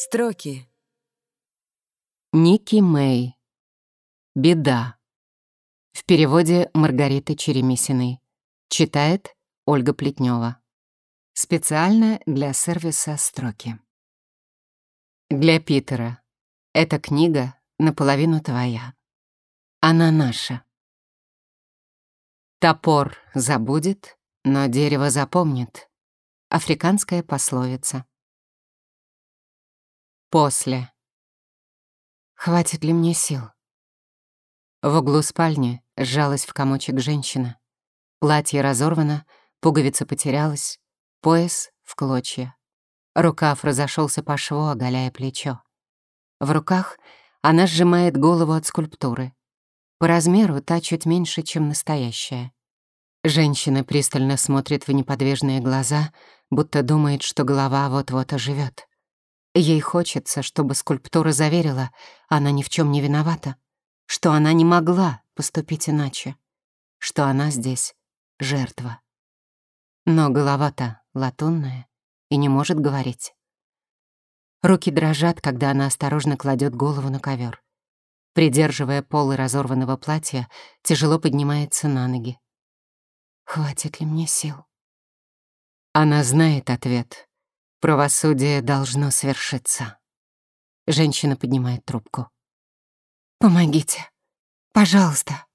Строки. Ники Мэй. Беда. В переводе Маргариты Черемисиной. Читает Ольга Плетнева. Специально для сервиса «Строки». Для Питера. Эта книга наполовину твоя. Она наша. Топор забудет, но дерево запомнит. Африканская пословица. После. Хватит ли мне сил? В углу спальни сжалась в комочек женщина. Платье разорвано, пуговица потерялась, пояс в клочья. Рукав разошелся по шву, оголяя плечо. В руках она сжимает голову от скульптуры. По размеру та чуть меньше, чем настоящая. Женщина пристально смотрит в неподвижные глаза, будто думает, что голова вот-вот оживет. Ей хочется, чтобы скульптура заверила, она ни в чем не виновата, что она не могла поступить иначе, что она здесь жертва. Но голова-то латунная и не может говорить. Руки дрожат, когда она осторожно кладет голову на ковер. Придерживая полы разорванного платья, тяжело поднимается на ноги. Хватит ли мне сил? Она знает ответ, Правосудие должно свершиться. Женщина поднимает трубку. «Помогите. Пожалуйста».